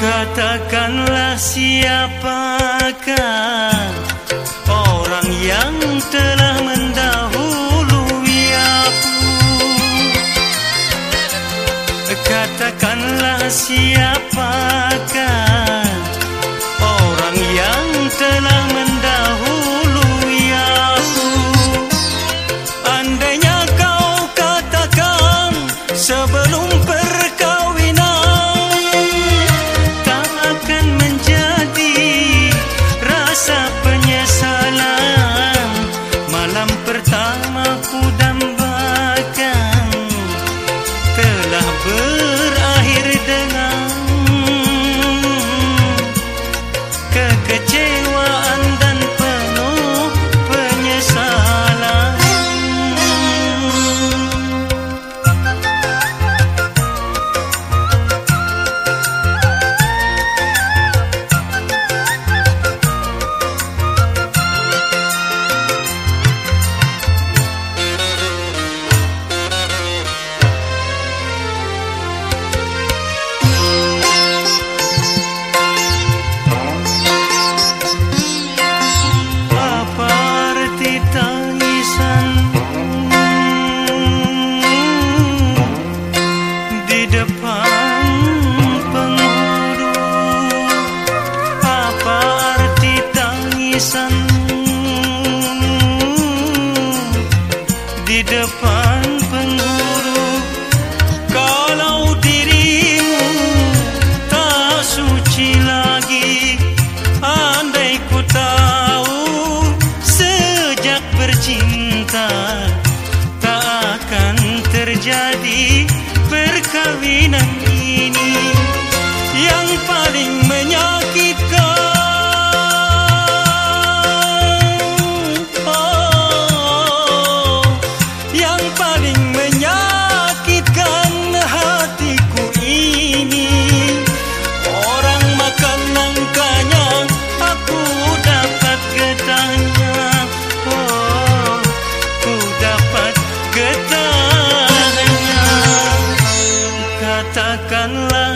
Katakanlah siapakah orang yang telah mendahului aku. Katakanlah siapa the fun.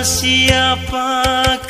siapakah